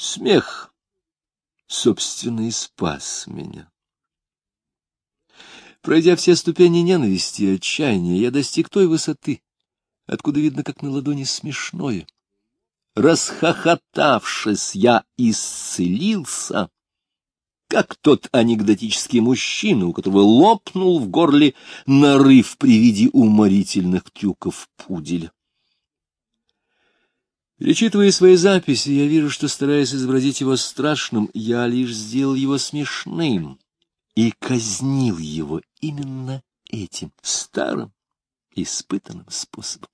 Смех, собственно, и спас меня. Пройдя все ступени ненависти и отчаяния, я достиг той высоты, откуда видно, как на ладони смешное. Расхохотавшись, я исцелился, как тот анекдотический мужчина, у которого лопнул в горле нарыв при виде уморительных трюков пуделя. Перечитывая свои записи, я вижу, что, стараясь изобразить его страшным, я лишь сделал его смешным и казнил его именно этим старым, испытанным способом.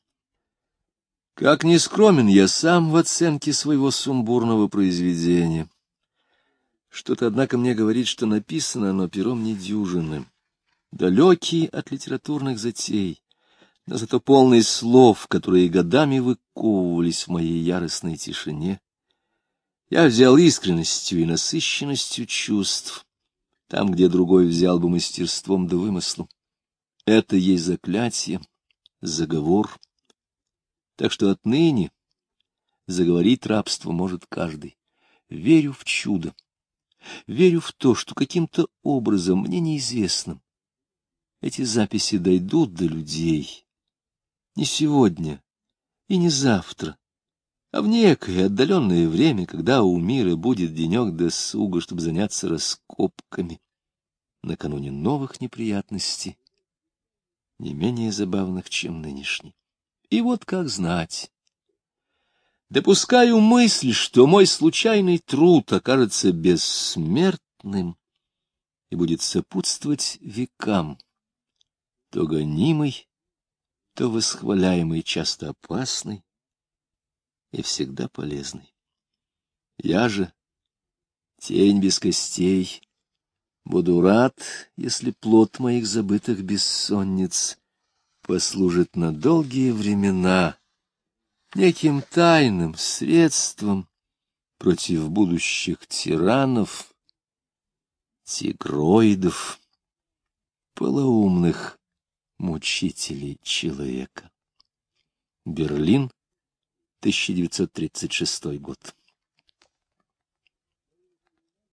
Как ни скромен я сам в оценке своего сумбурного произведения. Что-то, однако, мне говорит, что написано оно пером недюжинным, далекий от литературных затей, но зато полный слов, которые годами выковывались в моей яростной тишине. Я взял искренностью и насыщенностью чувств, там, где другой взял бы мастерством да вымыслом. Это есть заклятие, заговор. Так что отныне заговорить рабство может каждый. Верю в чудо. Верю в то, что каким-то образом мне неизвестным эти записи дойдут до людей. Не сегодня и не завтра, а в некое отдаленное время, когда у мира будет денек досуга, чтобы заняться раскопками, накануне новых неприятностей, не менее забавных, чем нынешний. И вот как знать. Допускаю мысль, что мой случайный труд окажется бессмертным и будет сопутствовать векам, то гонимый, то восхваляемый, часто опасный и всегда полезный. Я же, тень без костей, буду рад, если плод моих забытых бессонниц послужит на долгие времена неким тайным средством против будущих тиранов, тигроидов, полоумных мучителей человека. Берлин, 1936 год.